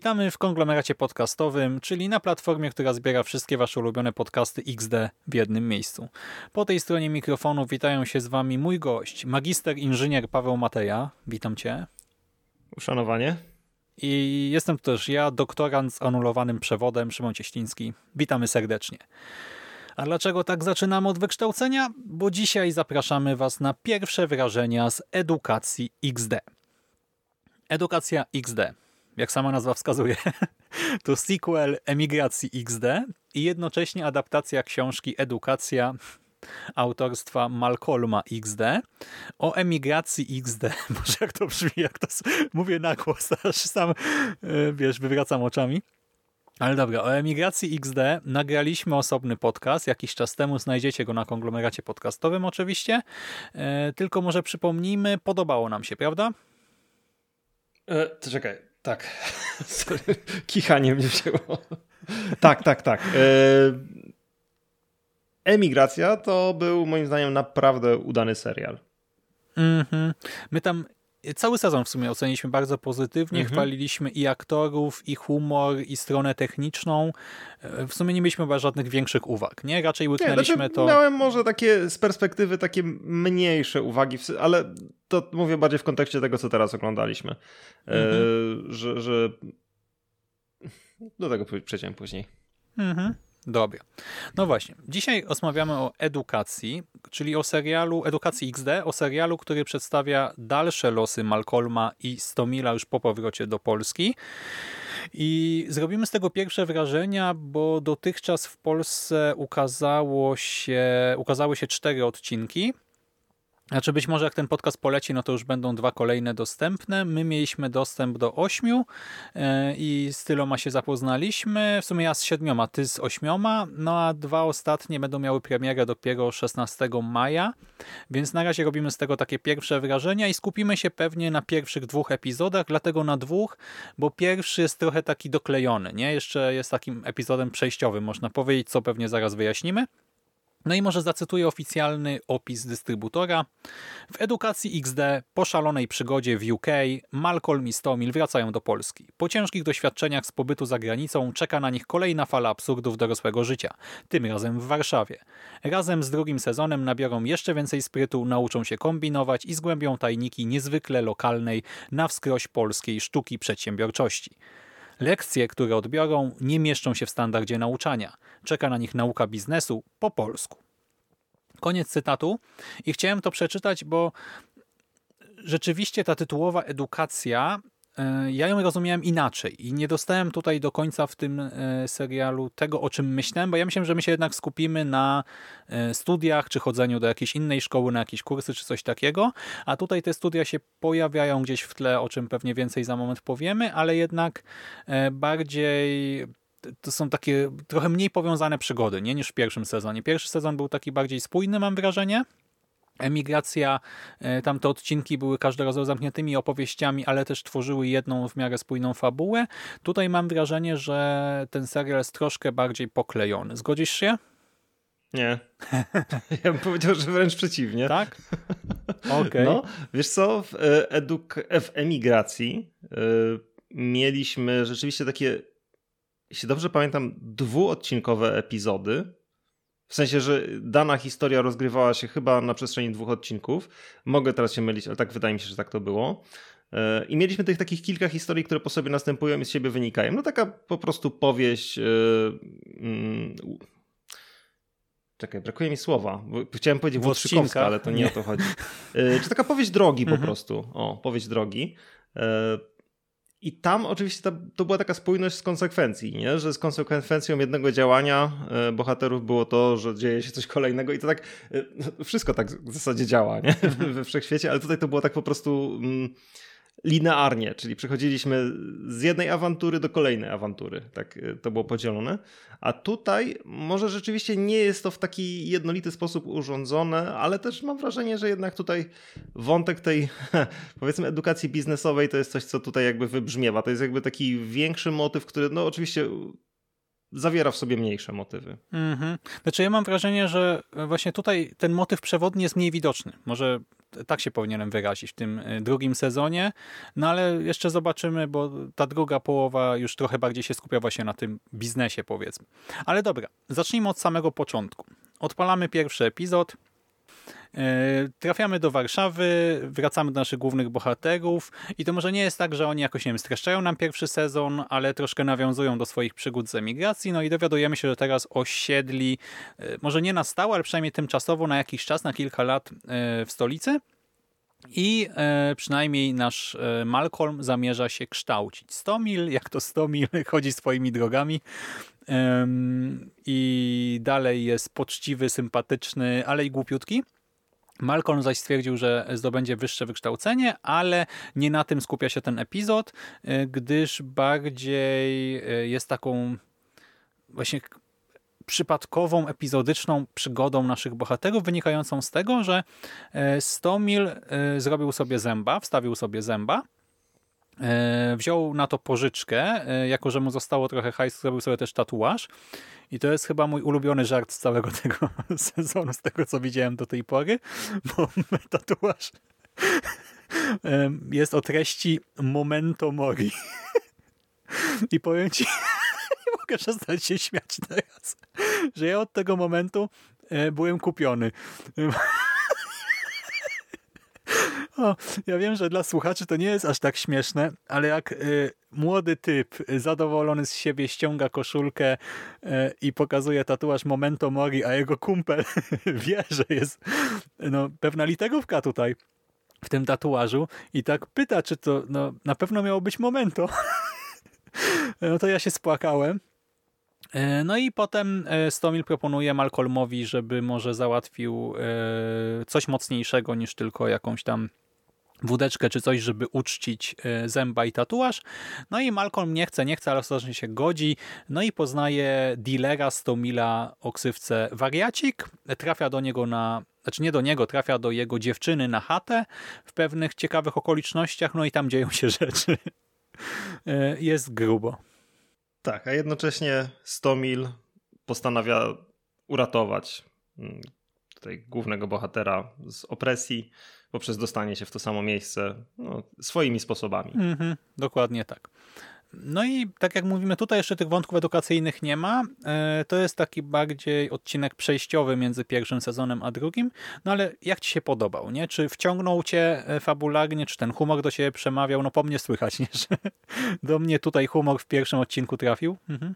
Witamy w konglomeracie podcastowym, czyli na platformie, która zbiera wszystkie Wasze ulubione podcasty XD w jednym miejscu. Po tej stronie mikrofonu witają się z Wami mój gość, magister inżynier Paweł Mateja. Witam Cię. Uszanowanie. I jestem tu też ja, doktorant z anulowanym przewodem, Szymon Cieśliński. Witamy serdecznie. A dlaczego tak zaczynamy od wykształcenia? Bo dzisiaj zapraszamy Was na pierwsze wrażenia z edukacji XD. Edukacja XD, jak sama nazwa wskazuje, to sequel Emigracji XD i jednocześnie adaptacja książki Edukacja autorstwa Malcolma XD o emigracji XD. Boże, jak to brzmi, jak to mówię na głos, aż sam, e, wiesz, wywracam oczami. Ale dobra, o emigracji XD nagraliśmy osobny podcast. Jakiś czas temu znajdziecie go na konglomeracie podcastowym oczywiście. E, tylko może przypomnijmy, podobało nam się, prawda? E, to czekaj, tak. Sorry, Kichanie mnie wzięło. tak, tak, tak. E, Emigracja to był moim zdaniem naprawdę udany serial. Mhm. My tam cały sezon w sumie oceniliśmy bardzo pozytywnie, Mhm. chwaliliśmy i aktorów, i humor, i stronę techniczną. E, W sumie nie mieliśmy chyba żadnych większych uwag, nie? Raczej Nie, łyknęliśmy znaczy, to... Miałem może takie z perspektywy takie mniejsze uwagi, ale to mówię bardziej w kontekście tego, co teraz oglądaliśmy. E, że, że do tego przejdziemy później. Mhm. Dobra. No właśnie. Dzisiaj rozmawiamy o edukacji, czyli o serialu Edukacji XD, o serialu, który przedstawia dalsze losy Malcolma i Stomila już po powrocie do Polski. I zrobimy z tego pierwsze wrażenia, bo dotychczas w Polsce ukazało się, ukazały się cztery odcinki. Znaczy być może jak ten podcast poleci, no to już będą dwa kolejne dostępne. My mieliśmy dostęp do ośmiu e, i z tyloma się zapoznaliśmy. W sumie ja z siedmioma, ty z ośmioma. No a dwa ostatnie będą miały premierę dopiero 16 maja. Więc na razie robimy z tego takie pierwsze wrażenia i skupimy się pewnie na pierwszych dwóch epizodach, dlatego na dwóch, bo pierwszy jest trochę taki doklejony, nie? Jeszcze jest takim epizodem przejściowym, można powiedzieć, co pewnie zaraz wyjaśnimy. No i może zacytuję oficjalny opis dystrybutora. W edukacji XD po szalonej przygodzie w UK Malcolm i Stomil wracają do Polski. Po ciężkich doświadczeniach z pobytu za granicą czeka na nich kolejna fala absurdów dorosłego życia, tym razem w Warszawie. Razem z drugim sezonem nabiorą jeszcze więcej sprytu, nauczą się kombinować i zgłębią tajniki niezwykle lokalnej, na wskroś polskiej sztuki przedsiębiorczości. Lekcje, które odbiorą, nie mieszczą się w standardzie nauczania. Czeka na nich nauka biznesu po polsku. Koniec cytatu. I chciałem to przeczytać, bo rzeczywiście ta tytułowa edukacja, ja ją rozumiałem inaczej i nie dostałem tutaj do końca w tym e, serialu tego, o czym myślałem, bo ja myślałem, że my się jednak skupimy na e, studiach, czy chodzeniu do jakiejś innej szkoły, na jakieś kursy, czy coś takiego, a tutaj te studia się pojawiają gdzieś w tle, o czym pewnie więcej za moment powiemy, ale jednak e, bardziej to są takie trochę mniej powiązane przygody nie, niż w pierwszym sezonie. Pierwszy sezon był taki bardziej spójny, mam wrażenie. Emigracja, e, tamte odcinki były każdorazowo zamkniętymi opowieściami, ale też tworzyły jedną w miarę spójną fabułę. Tutaj mam wrażenie, że ten serial jest troszkę bardziej poklejony. Zgodzisz się? Nie. Ja bym powiedział, że wręcz przeciwnie. Tak? Okej. No, wiesz co, w, e, eduk- w emigracji y, mieliśmy rzeczywiście takie, jeśli dobrze pamiętam, dwuodcinkowe epizody. W sensie, że dana historia rozgrywała się chyba na przestrzeni dwóch odcinków. Mogę teraz się mylić, ale tak wydaje mi się, że tak to było. Y, I mieliśmy tych takich kilka historii, które po sobie następują i z siebie wynikają. No taka po prostu powieść. y, mm, Czekaj, brakuje mi słowa. Chciałem powiedzieć odcinkach? ale to nie, Nie. o to chodzi. Y, Czy taka powieść drogi po Mhm. prostu. O, powieść drogi. I tam oczywiście to była taka spójność z konsekwencji, nie? że z konsekwencją jednego działania y, bohaterów było to, że dzieje się coś kolejnego i to tak, y, wszystko tak w zasadzie działa nie? we wszechświecie, ale tutaj to było tak po prostu mm, linearnie, czyli przechodziliśmy z jednej awantury do kolejnej awantury. Tak y, to było podzielone. A tutaj może rzeczywiście nie jest to w taki jednolity sposób urządzone, ale też mam wrażenie, że jednak tutaj wątek tej powiedzmy edukacji biznesowej to jest coś, co tutaj jakby wybrzmiewa. To jest jakby taki większy motyw, który no oczywiście zawiera w sobie mniejsze motywy. Mhm. Znaczy ja mam wrażenie, że właśnie tutaj ten motyw przewodni jest mniej widoczny. Może tak się powinienem wyrazić w tym y, drugim sezonie, no ale jeszcze zobaczymy, bo ta druga połowa już trochę bardziej się skupia właśnie na tym biznesie powiedzmy. Ale dobra, zacznijmy od samego początku. Odpalamy pierwszy epizod, trafiamy do Warszawy, wracamy do naszych głównych bohaterów i to może nie jest tak, że oni jakoś, nie wiem, streszczają nam pierwszy sezon, ale troszkę nawiązują do swoich przygód z emigracji, no i dowiadujemy się, że teraz osiedli, e, może nie na stałe, ale przynajmniej tymczasowo na jakiś czas, na kilka lat e, w stolicy. I e, przynajmniej nasz e, Malcolm zamierza się kształcić. 100 mil, jak to 100 mil, chodzi swoimi drogami. E, I dalej jest poczciwy, sympatyczny, ale i głupiutki. Malcolm zaś stwierdził, że zdobędzie wyższe wykształcenie, ale nie na tym skupia się ten epizod, e, gdyż bardziej e, jest taką właśnie przypadkową, epizodyczną przygodą naszych bohaterów, wynikającą z tego, że e, Stomil zrobił sobie zęba, wstawił sobie zęba, wziął na to pożyczkę, jako że mu zostało trochę hajsu, zrobił sobie też tatuaż i to jest chyba mój ulubiony żart z całego tego sezonu, z tego co widziałem do tej pory, bo tatuaż jest o treści Momento Mori. I powiem ci, nie mogę przestać się śmiać teraz, że ja od tego momentu e, byłem kupiony. O, ja wiem, że dla słuchaczy to nie jest aż tak śmieszne, ale jak y, młody typ zadowolony z siebie ściąga koszulkę y, i pokazuje tatuaż Momento Mori, a jego kumpel wie, że jest no, pewna literówka tutaj w tym tatuażu i tak pyta, czy to no, na pewno miało być Momento. no to ja się spłakałem. E, no i potem e, Stomil proponuje Malcolmowi, żeby może załatwił coś mocniejszego niż tylko jakąś tam wódeczkę czy coś, żeby uczcić e, zęba i tatuaż. No i Malcolm nie chce, nie chce, ale ostatecznie się godzi. No i poznaje dealera Stomila o ksywce Wariacik. Trafia do niego na, znaczy nie do niego, trafia do jego dziewczyny na chatę w pewnych ciekawych okolicznościach, no i tam dzieją się rzeczy. E, jest grubo. Tak, a jednocześnie Stomil postanawia uratować mm, tutaj głównego bohatera z opresji poprzez dostanie się w to samo miejsce no, swoimi sposobami. Mhm, dokładnie tak. No i tak jak mówimy, tutaj jeszcze tych wątków edukacyjnych nie ma. E, to jest taki bardziej odcinek przejściowy między pierwszym sezonem a drugim. No ale jak ci się podobał? nie? Czy wciągnął cię e, fabularnie, czy ten humor do siebie przemawiał? No po mnie słychać, nie? że do mnie tutaj humor w pierwszym odcinku trafił. Mhm.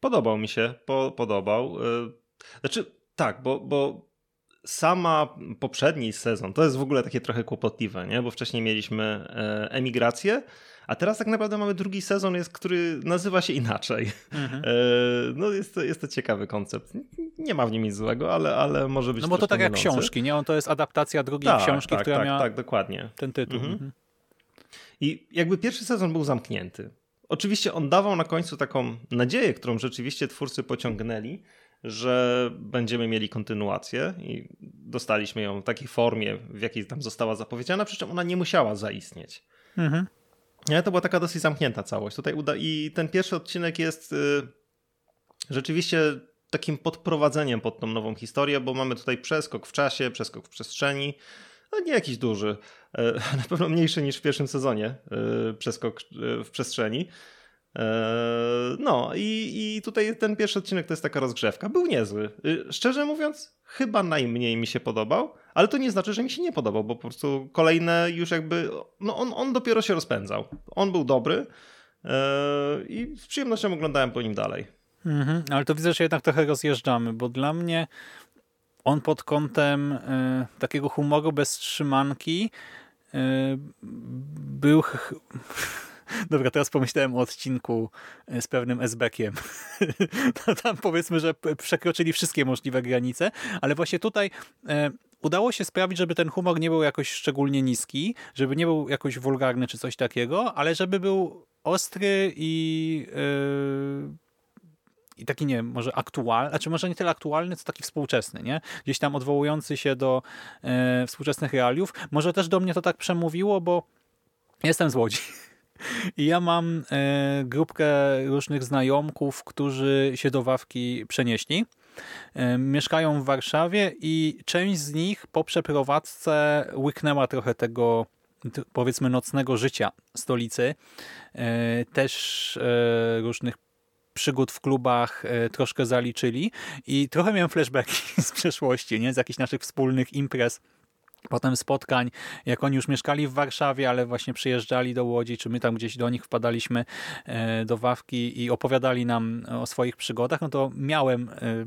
Podobał mi się, po, podobał. E, znaczy tak, bo, bo sama poprzedni sezon to jest w ogóle takie trochę kłopotliwe, nie? bo wcześniej mieliśmy e, emigrację, a teraz tak naprawdę mamy drugi sezon, jest, który nazywa się inaczej. Mhm. E, no jest to, jest to ciekawy koncept. Nie ma w nim nic złego, ale, ale może być No bo to tak mylący. jak książki, nie? On to jest adaptacja drugiej tak, książki, tak, która tak, miała tak, dokładnie. ten tytuł. Mhm. Mhm. I jakby pierwszy sezon był zamknięty. Oczywiście on dawał na końcu taką nadzieję, którą rzeczywiście twórcy pociągnęli, że będziemy mieli kontynuację i dostaliśmy ją w takiej formie, w jakiej tam została zapowiedziana, przy czym ona nie musiała zaistnieć. Mhm. Ale to była taka dosyć zamknięta całość. Tutaj uda I ten pierwszy odcinek jest y, rzeczywiście takim podprowadzeniem pod tą nową historię, bo mamy tutaj przeskok w czasie, przeskok w przestrzeni. No nie jakiś duży, y, na pewno mniejszy niż w pierwszym sezonie y, przeskok y, w przestrzeni. Eee, no i, i tutaj ten pierwszy odcinek to jest taka rozgrzewka. Był niezły. Y, szczerze mówiąc, chyba najmniej mi się podobał, ale to nie znaczy, że mi się nie podobał, bo po prostu kolejne już jakby, no on, on dopiero się rozpędzał. On był dobry eee, i z przyjemnością oglądałem po nim dalej. Mhm, ale to widzę, że jednak trochę rozjeżdżamy, bo dla mnie on pod kątem y, takiego humoru bez trzymanki był Dobra, teraz pomyślałem o odcinku e, z pewnym SB-kiem. tam powiedzmy, że przekroczyli wszystkie możliwe granice, ale właśnie tutaj e, udało się sprawić, żeby ten humor nie był jakoś szczególnie niski, żeby nie był jakoś wulgarny czy coś takiego, ale żeby był ostry i yy, i taki, nie wiem, może aktualny, znaczy może nie tyle aktualny, co taki współczesny, nie? Gdzieś tam odwołujący się do e, współczesnych realiów. Może też do mnie to tak przemówiło, bo jestem z Łodzi. I ja mam e, grupkę różnych znajomków, którzy się do Wawki przenieśli. E, mieszkają w Warszawie i część z nich po przeprowadzce łyknęła trochę tego powiedzmy nocnego życia stolicy. E, też różnych przygód w klubach troszkę zaliczyli i trochę miałem flashbacki z przeszłości, nie? z jakichś naszych wspólnych imprez potem spotkań, jak oni już mieszkali w Warszawie, ale właśnie przyjeżdżali do Łodzi, czy my tam gdzieś do nich wpadaliśmy e, do Wawki i opowiadali nam o swoich przygodach, no to miałem e,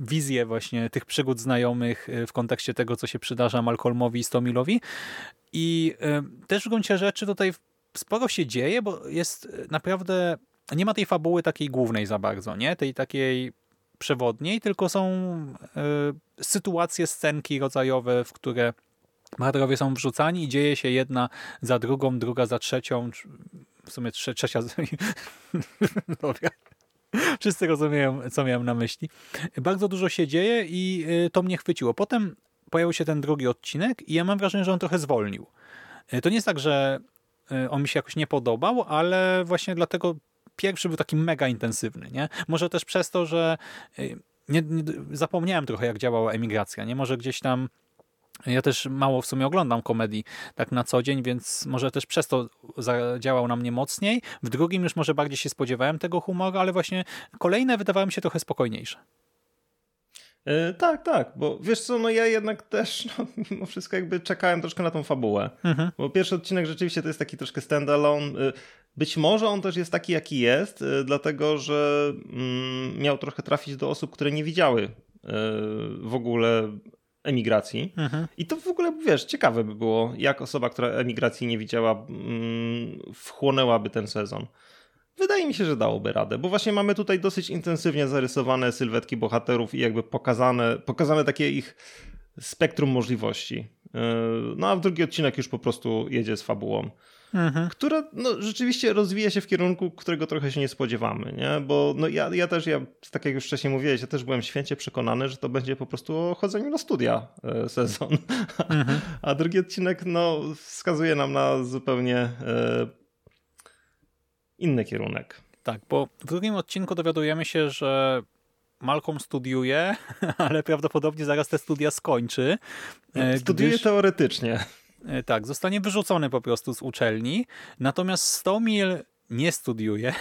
wizję właśnie tych przygód znajomych w kontekście tego, co się przydarza Malcolmowi i Stomilowi. I też w gruncie rzeczy tutaj sporo się dzieje, bo jest naprawdę nie ma tej fabuły takiej głównej za bardzo, nie? Tej takiej przewodniej, tylko są y, sytuacje, scenki rodzajowe, w które bohaterowie są wrzucani i dzieje się jedna za drugą, druga za trzecią, w sumie trze trzecia... Dobra. Wszyscy rozumieją, co miałem na myśli. Bardzo dużo się dzieje i y, to mnie chwyciło. Potem pojawił się ten drugi odcinek i ja mam wrażenie, że on trochę zwolnił. Y, to nie jest tak, że on mi się jakoś nie podobał, ale właśnie dlatego pierwszy był taki mega intensywny. Nie? Może też przez to, że y, nie, nie, zapomniałem trochę, jak działała emigracja. Nie Może gdzieś tam ja też mało w sumie oglądam komedii tak na co dzień, więc może też przez to zadziałał na mnie mocniej. W drugim już może bardziej się spodziewałem tego humoru, ale właśnie kolejne wydawały mi się trochę spokojniejsze. Yy, tak, tak, bo wiesz co, no ja jednak też no, mimo wszystko jakby czekałem troszkę na tą fabułę, mhm. bo pierwszy odcinek rzeczywiście to jest taki troszkę standalone. Yy, być może on też jest taki, jaki jest, yy, dlatego że mm, miał trochę trafić do osób, które nie widziały w ogóle emigracji. Mhm. I to w ogóle, wiesz, ciekawe by było, jak osoba, która emigracji nie widziała, mm, wchłonęłaby ten sezon. Wydaje mi się, że dałoby radę, bo właśnie mamy tutaj dosyć intensywnie zarysowane sylwetki bohaterów i jakby pokazane, pokazane takie ich spektrum możliwości. Yy, no a w drugi odcinek już po prostu jedzie z fabułą, mhm. która no, rzeczywiście rozwija się w kierunku, którego trochę się nie spodziewamy, nie? Bo no, ja, ja też, ja, tak jak już wcześniej mówiłeś, ja też byłem święcie przekonany, że to będzie po prostu o chodzeniu na studia e, sezon. Mhm. A drugi odcinek no, wskazuje nam na zupełnie e, inny kierunek. Tak, bo w drugim odcinku dowiadujemy się, że Malcolm studiuje, ale prawdopodobnie zaraz te studia skończy. E, studiuje gdyż, teoretycznie. E, tak, zostanie wyrzucony po prostu z uczelni. Natomiast Stomil nie studiuje,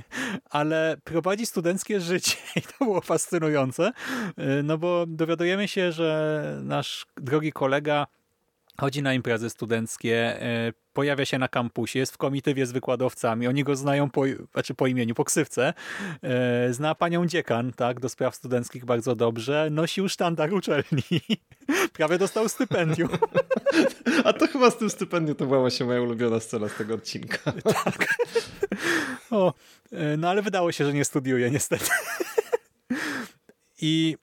ale prowadzi studenckie życie i to było fascynujące, e, no bo dowiadujemy się, że nasz drogi kolega chodzi na imprezy studenckie, e, pojawia się na kampusie, jest w komitywie z wykładowcami, oni go znają po, znaczy po imieniu, po ksywce, e, zna panią dziekan, tak, do spraw studenckich bardzo dobrze, nosił sztandar uczelni, prawie dostał stypendium. A to chyba z tym stypendium to była właśnie moja ulubiona scena z tego odcinka. Tak. O, e, no ale wydało się, że nie studiuje niestety. I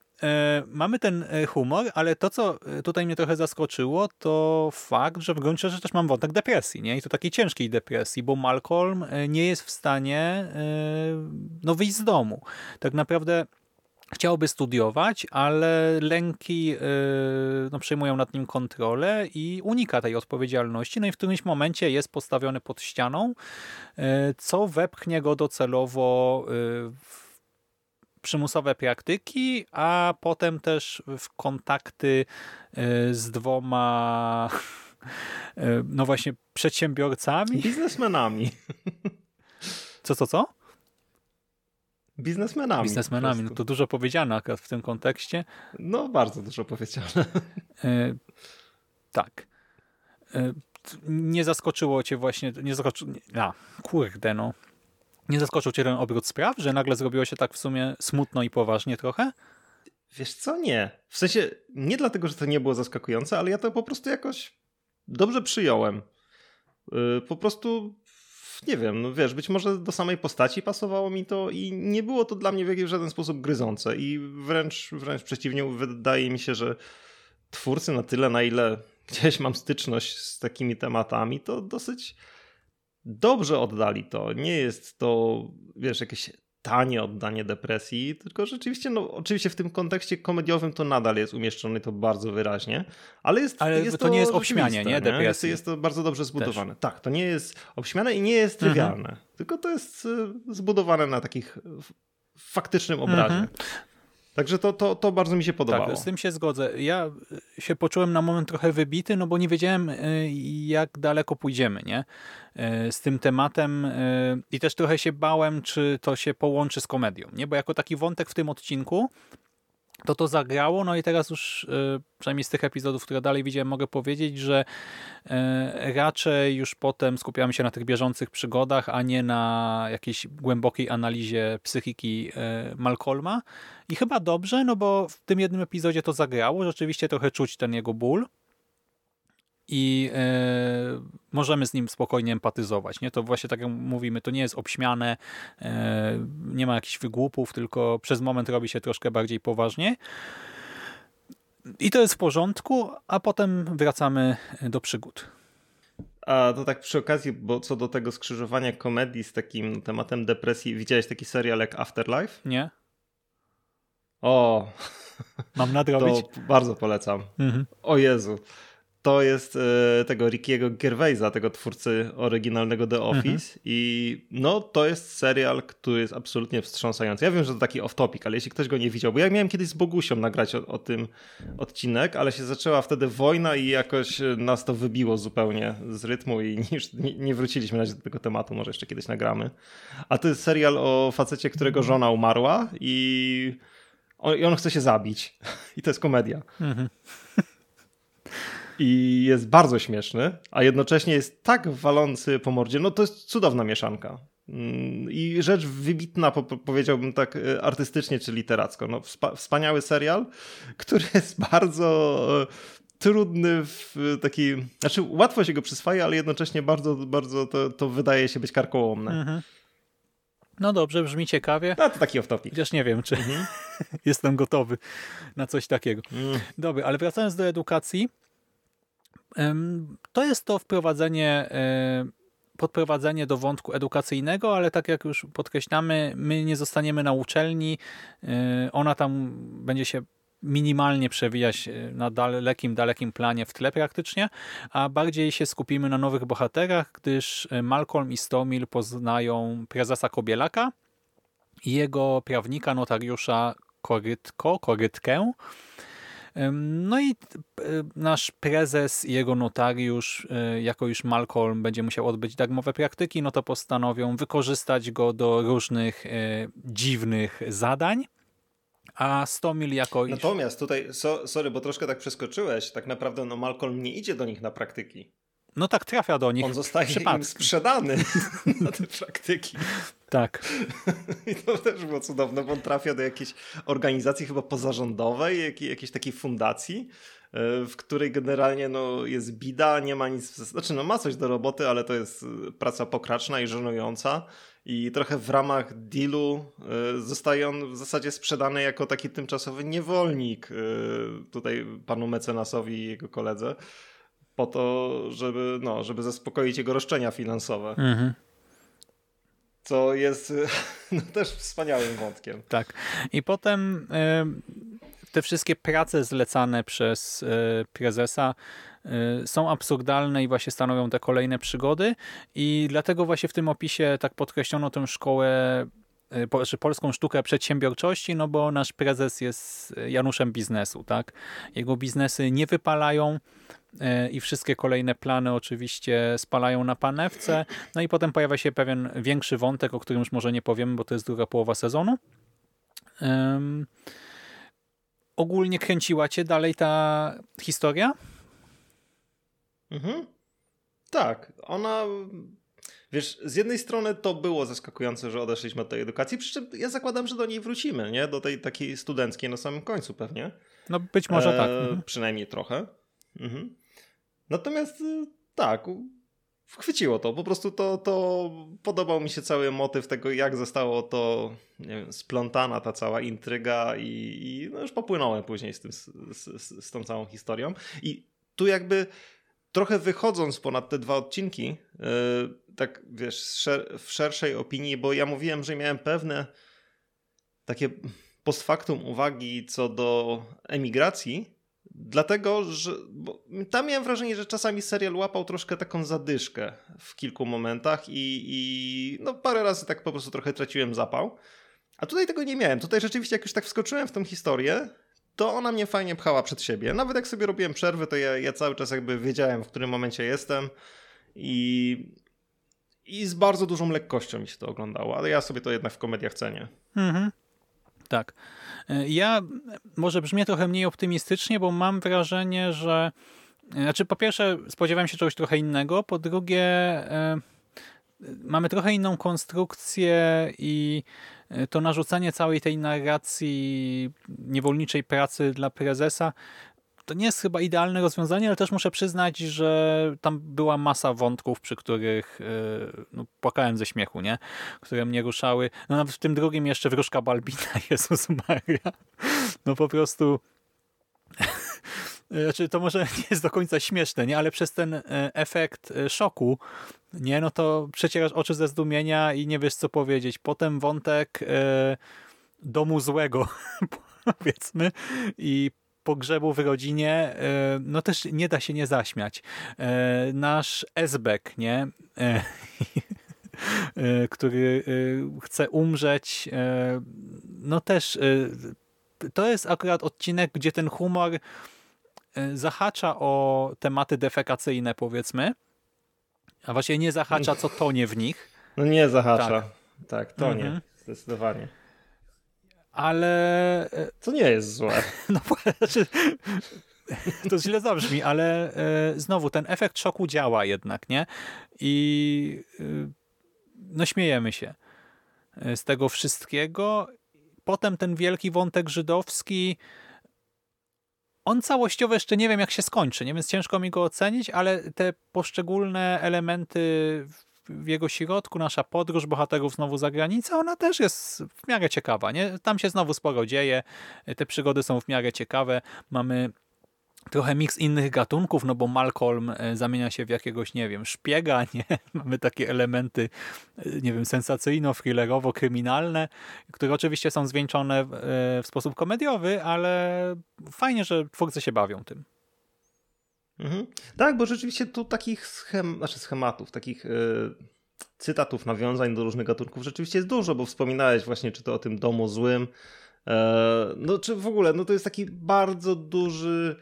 mamy ten e, humor, ale to, co e, tutaj mnie trochę zaskoczyło, to fakt, że w gruncie rzeczy też mam wątek depresji, nie? I to takiej ciężkiej depresji, bo Malcolm nie jest w stanie no, wyjść z domu. Tak naprawdę chciałby studiować, ale lęki no, przejmują nad nim kontrolę i unika tej odpowiedzialności. No i w którymś momencie jest postawiony pod ścianą, co wepchnie go docelowo w przymusowe praktyki, a potem też w kontakty e, z dwoma e, no właśnie przedsiębiorcami. Biznesmenami. Co, co, co? Biznesmenami. Biznesmenami, no to dużo powiedziane akurat w tym kontekście. No, bardzo dużo powiedziane. E, tak. E, nie zaskoczyło cię właśnie, nie zaskoczyło, a, kurde no, nie zaskoczył cię ten obrót spraw, że nagle zrobiło się tak w sumie smutno i poważnie trochę? Wiesz co, nie. W sensie, nie dlatego, że to nie było zaskakujące, ale ja to po prostu jakoś dobrze przyjąłem. Y, po prostu nie wiem, no wiesz, być może do samej postaci pasowało mi to i nie było to dla mnie w żaden sposób gryzące i wręcz, wręcz przeciwnie, wydaje mi się, że twórcy na tyle, na ile gdzieś mam styczność z takimi tematami, to dosyć dobrze oddali to. Nie jest to, wiesz, jakieś tanie oddanie depresji, tylko rzeczywiście, no oczywiście w tym kontekście komediowym to nadal jest umieszczone to bardzo wyraźnie, ale jest, ale jest to, to nie jest obśmianie, nie? Depresji. Jest, jest to bardzo dobrze zbudowane. Też. Tak, to nie jest obśmiane i nie jest mhm. trywialne, mhm. tylko to jest y, zbudowane na takich faktycznym obrazie. Mhm. Także to, to, to bardzo mi się podobało. Tak, z tym się zgodzę. Ja się poczułem na moment trochę wybity, no bo nie wiedziałem y, jak daleko pójdziemy, nie? Y, z tym tematem y, i też trochę się bałem, czy to się połączy z komedią, nie? Bo jako taki wątek w tym odcinku to to zagrało, no i teraz już e, przynajmniej z tych epizodów, które dalej widziałem, mogę powiedzieć, że e, raczej już potem skupiamy się na tych bieżących przygodach, a nie na jakiejś głębokiej analizie psychiki e, Malcolma. I chyba dobrze, no bo w tym jednym epizodzie to zagrało, rzeczywiście trochę czuć ten jego ból, i e, możemy z nim spokojnie empatyzować. Nie? To właśnie tak jak mówimy, to nie jest obśmiane, e, nie ma jakichś wygłupów, tylko przez moment robi się troszkę bardziej poważnie. I to jest w porządku, a potem wracamy do przygód. A to tak przy okazji, bo co do tego skrzyżowania komedii z takim tematem depresji, widziałeś taki serial jak Afterlife? Nie. O! Mam nadrobić? To bardzo polecam. Mhm. O Jezu to jest e, tego Rickiego Gervaisa, tego twórcy oryginalnego The mhm. Office mhm. i no to jest serial, który jest absolutnie wstrząsający. Ja wiem, że to taki off-topic, ale jeśli ktoś go nie widział, bo ja miałem kiedyś z Bogusią nagrać o, o, tym odcinek, ale się zaczęła wtedy wojna i jakoś nas to wybiło zupełnie z rytmu i nie, nie wróciliśmy na do tego tematu, może jeszcze kiedyś nagramy. A to jest serial o facecie, którego żona umarła i on, i on chce się zabić. I to jest komedia. Mhm i jest bardzo śmieszny, a jednocześnie jest tak walący po mordzie. No to jest cudowna mieszanka. Mm, I rzecz wybitna, powiedziałbym tak e, artystycznie czy literacko. No, wspaniały serial, który jest bardzo e, trudny w taki. Znaczy, łatwo się go przyswaja, ale jednocześnie bardzo, bardzo to, to wydaje się być karkołomne. Mhm. No dobrze, brzmi ciekawie. No to taki off-topic. Chociaż nie wiem, czy mhm. jestem gotowy na coś takiego. Mm. Dobry, ale wracając do edukacji, to jest to wprowadzenie, e, podprowadzenie do wątku edukacyjnego, ale tak jak już podkreślamy, my nie zostaniemy na uczelni, e, ona tam będzie się minimalnie przewijać e, na dalekim, dalekim planie w tle praktycznie, a bardziej się skupimy na nowych bohaterach, gdyż Malcolm i Stomil poznają prezesa Kobielaka jego prawnika, notariusza Korytko, Korytkę, no i e, nasz prezes i jego notariusz, e, jako już Malcolm będzie musiał odbyć darmowe praktyki, no to postanowią wykorzystać go do różnych e, dziwnych zadań. A 100 mil jako... Natomiast tutaj, so, sorry, bo troszkę tak przeskoczyłeś, tak naprawdę no Malcolm nie idzie do nich na praktyki. No tak, trafia do nich. On zostaje im sprzedany na te praktyki. Tak. I to też było cudowne, bo on trafia do jakiejś organizacji chyba pozarządowej, jakiej, jakiejś takiej fundacji, e, w której generalnie no, jest bida, nie ma nic, znaczy no ma coś do roboty, ale to jest e, praca pokraczna i żenująca i trochę w ramach dealu e, zostaje on w zasadzie sprzedany jako taki tymczasowy niewolnik tutaj panu mecenasowi i jego koledze po to, żeby, no, żeby zaspokoić jego roszczenia finansowe. Mhm. Co jest no, też wspaniałym wątkiem. Tak. I potem y, te wszystkie prace zlecane przez y, prezesa y, są absurdalne i właśnie stanowią te kolejne przygody i dlatego właśnie w tym opisie tak podkreślono tę szkołę polską sztukę przedsiębiorczości, no bo nasz prezes jest Januszem biznesu, tak? Jego biznesy nie wypalają, E, i wszystkie kolejne plany oczywiście spalają na panewce. No i potem pojawia się pewien większy wątek, o którym już może nie powiemy, bo to jest druga połowa sezonu. Um, ogólnie kręciła cię dalej ta historia? Mhm. Tak, ona Wiesz, z jednej strony to było zaskakujące, że odeszliśmy od tej edukacji, przy czym ja zakładam, że do niej wrócimy, nie? Do tej takiej studenckiej na samym końcu pewnie. No być może tak. E, mhm. Przynajmniej trochę. Mhm. Natomiast y, tak, chwyciło to. Po prostu to, to podobał mi się cały motyw tego, jak zostało to wiem, splątana ta cała intryga i, i no już popłynąłem później z, tym, z, z, z tą całą historią. I tu jakby trochę wychodząc ponad te dwa odcinki, yy, tak wiesz, w szerszej opinii, bo ja mówiłem, że miałem pewne takie post factum uwagi co do emigracji, Dlatego, że tam miałem wrażenie, że czasami serial łapał troszkę taką zadyszkę w kilku momentach i, i no parę razy tak po prostu trochę traciłem zapał. A tutaj tego nie miałem. Tutaj rzeczywiście, jak już tak wskoczyłem w tą historię, to ona mnie fajnie pchała przed siebie. Nawet jak sobie robiłem przerwy, to ja, ja cały czas jakby wiedziałem, w którym momencie jestem i, i z bardzo dużą lekkością mi się to oglądało, ale ja sobie to jednak w komediach cenię. Mhm. Tak. Ja może brzmię trochę mniej optymistycznie, bo mam wrażenie, że znaczy po pierwsze spodziewałem się czegoś trochę innego, po drugie e, mamy trochę inną konstrukcję i to narzucenie całej tej narracji niewolniczej pracy dla prezesa to nie jest chyba idealne rozwiązanie, ale też muszę przyznać, że tam była masa wątków, przy których yy, no, płakałem ze śmiechu, nie? Które mnie ruszały. No nawet w tym drugim jeszcze wróżka Balbina, Jezus Maria. No po prostu... Znaczy, to może nie jest do końca śmieszne, nie? ale przez ten e, efekt e, szoku, nie, no to przecierasz oczy ze zdumienia i nie wiesz, co powiedzieć. Potem wątek e, domu złego, powiedzmy, i pogrzebu w rodzinie, e, no też nie da się nie zaśmiać. E, nasz Esbek, nie? E, który chce umrzeć, no też to jest akurat odcinek, gdzie ten humor zahacza o tematy defekacyjne, powiedzmy, a właśnie nie zahacza, co tonie w nich. No nie zahacza. Tak, tak to mhm. nie, zdecydowanie ale... To nie jest złe. No, znaczy, to źle zabrzmi, ale e, znowu ten efekt szoku działa jednak, nie? I no śmiejemy się z tego wszystkiego. Potem ten wielki wątek żydowski on całościowo jeszcze nie wiem, jak się skończy, nie? więc ciężko mi go ocenić, ale te poszczególne elementy w jego środku, nasza podróż bohaterów znowu za granicę, ona też jest w miarę ciekawa. Nie? Tam się znowu sporo dzieje, te przygody są w miarę ciekawe. Mamy trochę miks innych gatunków, no bo Malcolm e, zamienia się w jakiegoś, nie wiem, szpiega, nie? Mamy takie elementy, e, nie wiem, sensacyjno-thrillerowo-kryminalne, które oczywiście są zwieńczone w, e, w sposób komediowy, ale fajnie, że twórcy się bawią tym. Mhm. Tak, bo rzeczywiście tu takich schem, znaczy schematów, takich yy, cytatów, nawiązań do różnych gatunków rzeczywiście jest dużo, bo wspominałeś właśnie czy to o tym domu złym, no czy w ogóle, no to jest taki bardzo duży,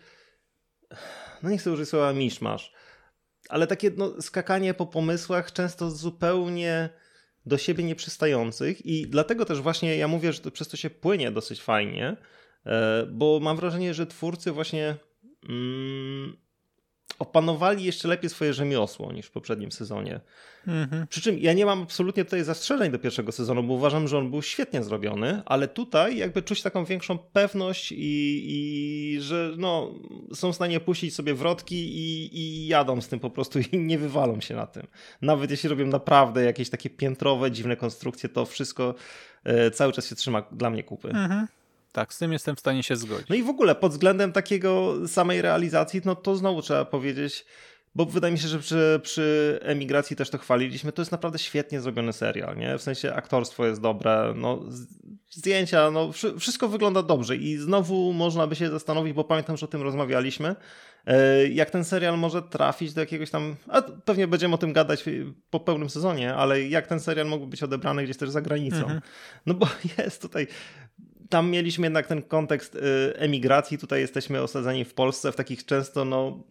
no nie chcę użyć słowa miszmasz, ale takie no, skakanie po pomysłach często zupełnie do siebie nieprzystających i dlatego też właśnie ja mówię, że to przez to się płynie dosyć fajnie, yy, bo mam wrażenie, że twórcy właśnie mm, opanowali jeszcze lepiej swoje rzemiosło niż w poprzednim sezonie. Mhm. Przy czym ja nie mam absolutnie tutaj zastrzeżeń do pierwszego sezonu, bo uważam, że on był świetnie zrobiony, ale tutaj jakby czuć taką większą pewność i, i że no, są w stanie puścić sobie wrotki i, i jadą z tym po prostu i nie wywalą się na tym. Nawet jeśli robią naprawdę jakieś takie piętrowe, dziwne konstrukcje, to wszystko e, cały czas się trzyma dla mnie kupy. Mhm. Tak, z tym jestem w stanie się zgodzić. No i w ogóle pod względem takiego samej realizacji, no to znowu trzeba powiedzieć, bo wydaje mi się, że przy, przy emigracji też to chwaliliśmy, to jest naprawdę świetnie zrobiony serial, nie? W sensie aktorstwo jest dobre, no zdjęcia, no wszystko wygląda dobrze i znowu można by się zastanowić, bo pamiętam, że o tym rozmawialiśmy, e, jak ten serial może trafić do jakiegoś tam, a pewnie będziemy o tym gadać po pełnym sezonie, ale jak ten serial mógłby być odebrany gdzieś też za granicą. Mhm. No bo jest tutaj tam mieliśmy jednak ten kontekst y, emigracji, tutaj jesteśmy osadzeni w Polsce w takich często no,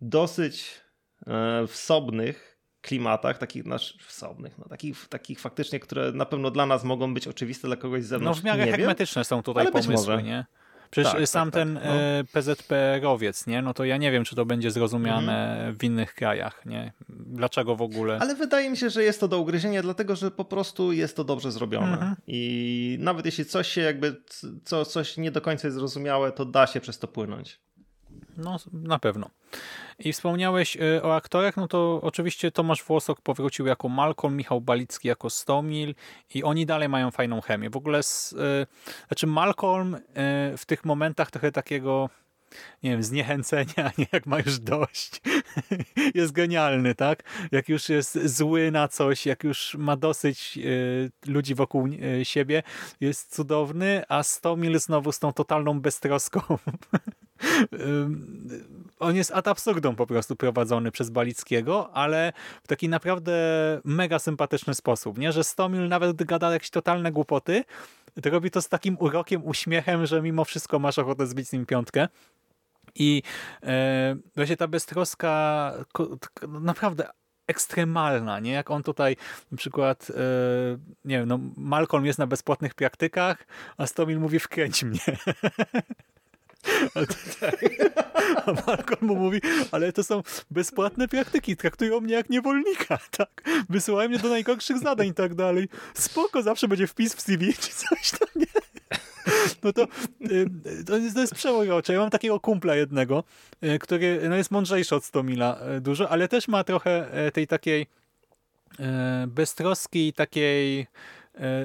dosyć e, wsobnych klimatach, takich nasz wsobnych, no, takich, takich faktycznie, które na pewno dla nas mogą być oczywiste dla kogoś z zewnątrz. No w miarę hermetyczne są tutaj pomysły, nie? Przecież tak, sam tak, ten tak, no. E, PZPR-owiec, nie? No to ja nie wiem, czy to będzie zrozumiane mhm. w innych krajach, nie? Dlaczego w ogóle? Ale wydaje mi się, że jest to do ugryzienia, dlatego że po prostu jest to dobrze zrobione. Mhm. I nawet jeśli coś się jakby, co, coś nie do końca jest zrozumiałe, to da się przez to płynąć. No, na pewno. I wspomniałeś y, o aktorach, no to oczywiście Tomasz Włosok powrócił jako Malcolm, Michał Balicki jako Stomil i oni dalej mają fajną chemię. W ogóle, z, y, znaczy Malcolm y, w tych momentach trochę takiego nie wiem, zniechęcenia, nie, jak ma już dość. jest genialny, tak? Jak już jest zły na coś, jak już ma dosyć ludzi wokół siebie, jest cudowny, a Stomil znowu z tą totalną beztroską. On jest ad absurdum po prostu prowadzony przez Balickiego, ale w taki naprawdę mega sympatyczny sposób, nie? Że Stomil nawet gdy gada jakieś totalne głupoty, to robi to z takim urokiem, uśmiechem, że mimo wszystko masz ochotę zbić z nim piątkę. I e, właśnie ta beztroska naprawdę ekstremalna, nie? Jak on tutaj na przykład, e, nie wiem, no Malcolm jest na bezpłatnych praktykach, a Stomil mówi wkręć mnie. A, tutaj, a mu mówi, ale to są bezpłatne praktyki, traktują mnie jak niewolnika, tak? Wysyłają mnie do najgorszych zadań i tak dalej. Spoko, zawsze będzie wpis w CV czy coś tam, nie? no to, y, to jest, to jest przeurocze. Ja mam takiego kumpla jednego, y, który no jest mądrzejszy od Stomila y, dużo, ale też ma trochę tej takiej beztroski, takiej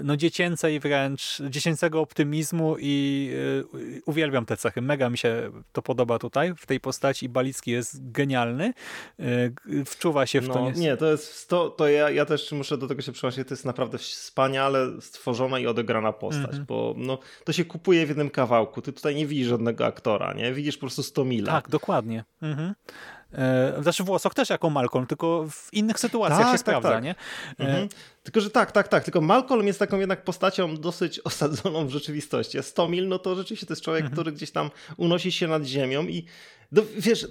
no dziecięcej wręcz, dziecięcego optymizmu i y, uwielbiam te cechy. Mega mi się to podoba tutaj, w tej postaci. Balicki jest genialny. Y, wczuwa się w no, to. Nie, nie to jest, to, to ja, ja też muszę do tego się przyłączyć, to jest naprawdę wspaniale stworzona i odegrana postać, mm -hmm. bo no, to się kupuje w jednym kawałku. Ty tutaj nie widzisz żadnego aktora, nie? Widzisz po prostu 100 mila. Tak, dokładnie. Mhm. E, znaczy Włosok też jako Malcolm, tylko w innych sytuacjach tak, się tak, sprawdza, tak. nie? E, mhm. Tylko, że tak, tak, tak. Tylko Malcolm jest taką jednak postacią dosyć osadzoną w rzeczywistości. A Stomil, no to rzeczywiście to jest człowiek, mhm. który gdzieś tam unosi się nad ziemią i no, wiesz,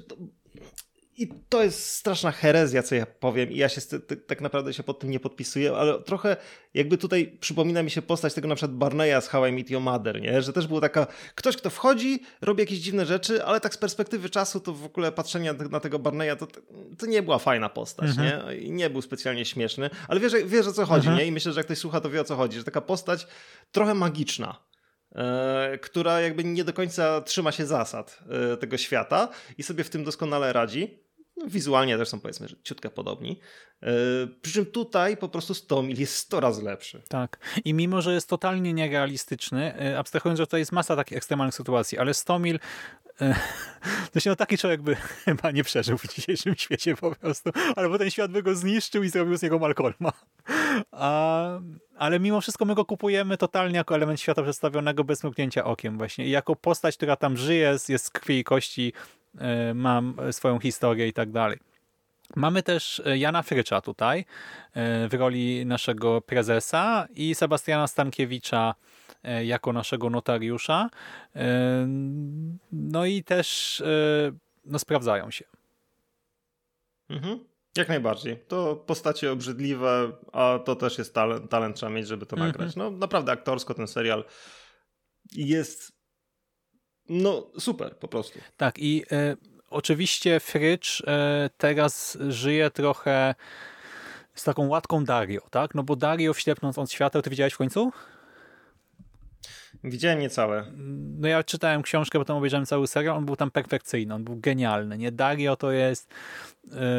i to jest straszna herezja, co ja powiem, i ja się tak naprawdę się pod tym nie podpisuję, ale trochę jakby tutaj przypomina mi się postać tego na przykład Barneya z How I Meet Your Mother, nie? że też był taka, ktoś kto wchodzi, robi jakieś dziwne rzeczy, ale tak z perspektywy czasu to w ogóle patrzenie na tego Barneya to, to nie była fajna postać, mhm. nie? I nie był specjalnie śmieszny, ale wiesz, wiesz o co chodzi, mhm. nie? I myślę, że jak ktoś słucha, to wie o co chodzi, że taka postać trochę magiczna, e, która jakby nie do końca trzyma się zasad e, tego świata i sobie w tym doskonale radzi. No, wizualnie też są powiedzmy, że podobni. Yy, przy czym tutaj po prostu Stomil jest 100 razy lepszy. Tak. I mimo, że jest totalnie nierealistyczny, yy, abstrahując, że to jest masa takich ekstremalnych sytuacji, ale Stomil to się no taki człowiek by chyba nie przeżył w dzisiejszym świecie po prostu. Albo ten świat by go zniszczył i zrobił z niego Malcolma. A, ale mimo wszystko my go kupujemy totalnie jako element świata przedstawionego bez mrugnięcia okiem właśnie. I jako postać, która tam żyje, jest z krwi i kości, E, mam swoją historię i tak dalej. Mamy też e, Jana Frycza tutaj e, w roli naszego prezesa i Sebastiana Stankiewicza jako naszego notariusza. No i też no, sprawdzają się. Mhm. Jak najbardziej. To postacie obrzydliwe, a to też jest talent, talent trzeba mieć, żeby to mhm. nagrać. No naprawdę aktorsko ten serial jest no super po prostu. Tak i e, oczywiście Frycz e, teraz żyje trochę z taką łatką Dario, tak? No bo Dario w od świateł, ty widziałeś w końcu? Widziałem niecałe. No ja czytałem książkę, potem obejrzałem cały serial, on był tam perfekcyjny, on był genialny, nie? Dario to jest...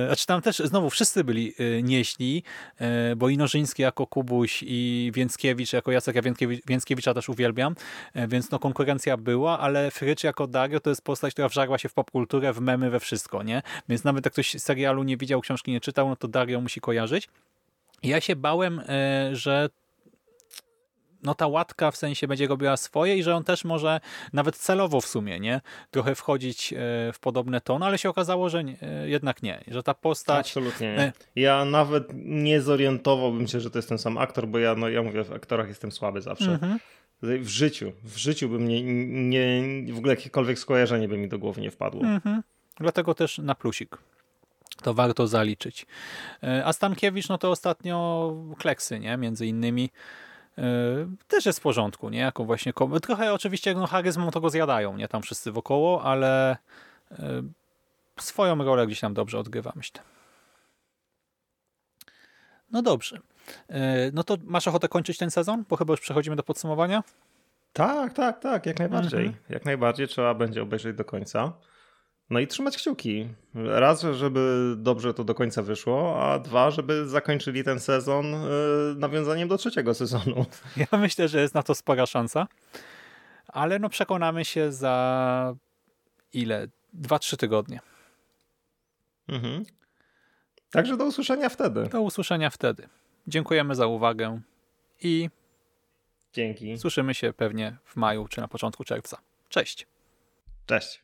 Znaczy tam też znowu wszyscy byli yy, nieśli, yy, bo i Nożyński jako Kubuś i Więckiewicz jako Jacek, ja Więckiewicz, Więckiewicza też uwielbiam, więc no konkurencja była, ale Frycz jako Dario to jest postać, która wżarła się w popkulturę, w memy, we wszystko, nie? Więc nawet jak ktoś serialu nie widział, książki nie czytał, no to Dario musi kojarzyć. Ja się bałem, że no ta łatka w sensie będzie robiła swoje i że on też może nawet celowo w sumie, nie? Trochę wchodzić e, w podobne ton, ale się okazało, że nie, e, jednak nie, że ta postać... Absolutnie nie. E, ja nawet nie zorientowałbym się, że to jest ten sam aktor, bo ja, no, ja mówię, w aktorach jestem słaby zawsze. Mhm. W życiu, w życiu bym nie, nie, w ogóle jakiekolwiek skojarzenie by mi do głowy nie wpadło. Mhm. Dlatego też na plusik. To warto zaliczyć. A Stankiewicz, no to ostatnio kleksy, nie? Między innymi. E, też jest w porządku, nie? Jako właśnie trochę oczywiście no, charyzmą to go zjadają, nie? Tam wszyscy wokoło, ale e, swoją rolę gdzieś tam dobrze odgrywa, myślę. No dobrze. E, no to masz ochotę kończyć ten sezon? Bo chyba już przechodzimy do podsumowania. Tak, tak, tak, jak najbardziej. Mhm. Jak najbardziej trzeba będzie obejrzeć do końca. No i trzymać kciuki. Raz, żeby dobrze to do końca wyszło, a dwa, żeby zakończyli ten sezon y, nawiązaniem do trzeciego sezonu. Ja myślę, że jest na to spora szansa, ale no przekonamy się za ile? Dwa, trzy tygodnie. Mhm. Także do usłyszenia wtedy. Do usłyszenia wtedy. Dziękujemy za uwagę i Dzięki. słyszymy się pewnie w maju czy na początku czerwca. Cześć! Cześć.